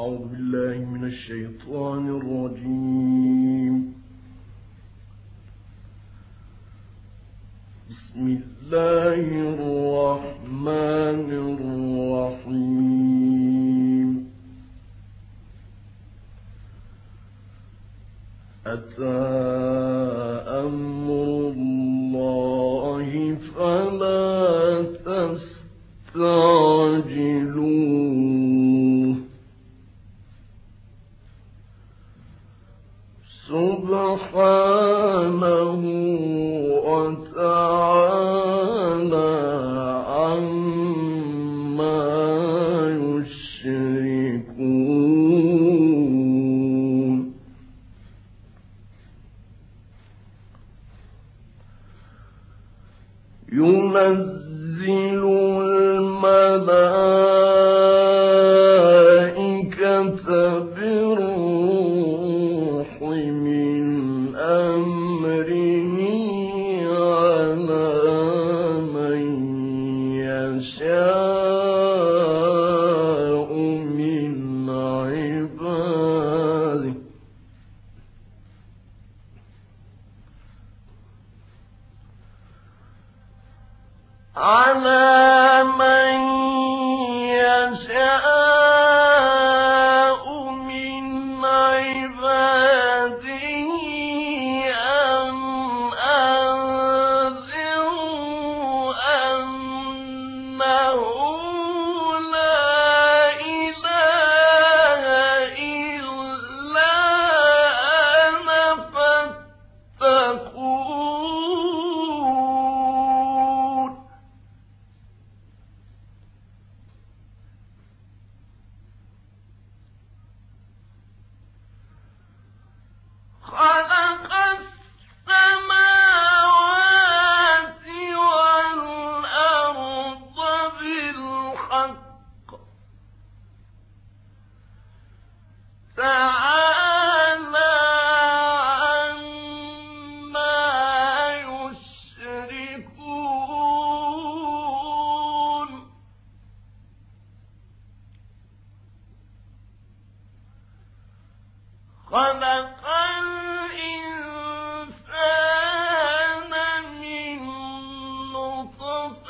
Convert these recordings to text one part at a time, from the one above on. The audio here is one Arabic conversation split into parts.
أعوذ بالله من الشيطان الرجيم. بسم الله الرحمن الرحيم. أتى أمر الله فلا تستعجلوه سبحانه وتعالى عما يشركون. ينزل الملائكة يشاء من عباده. على من يشاء خلق الإنسان من نطفة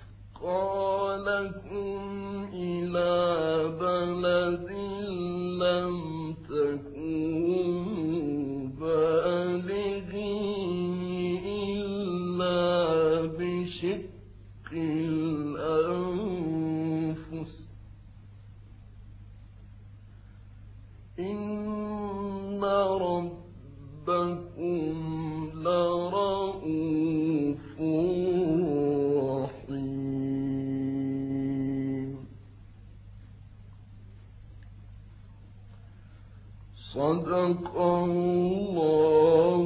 إلى بلد صدق الله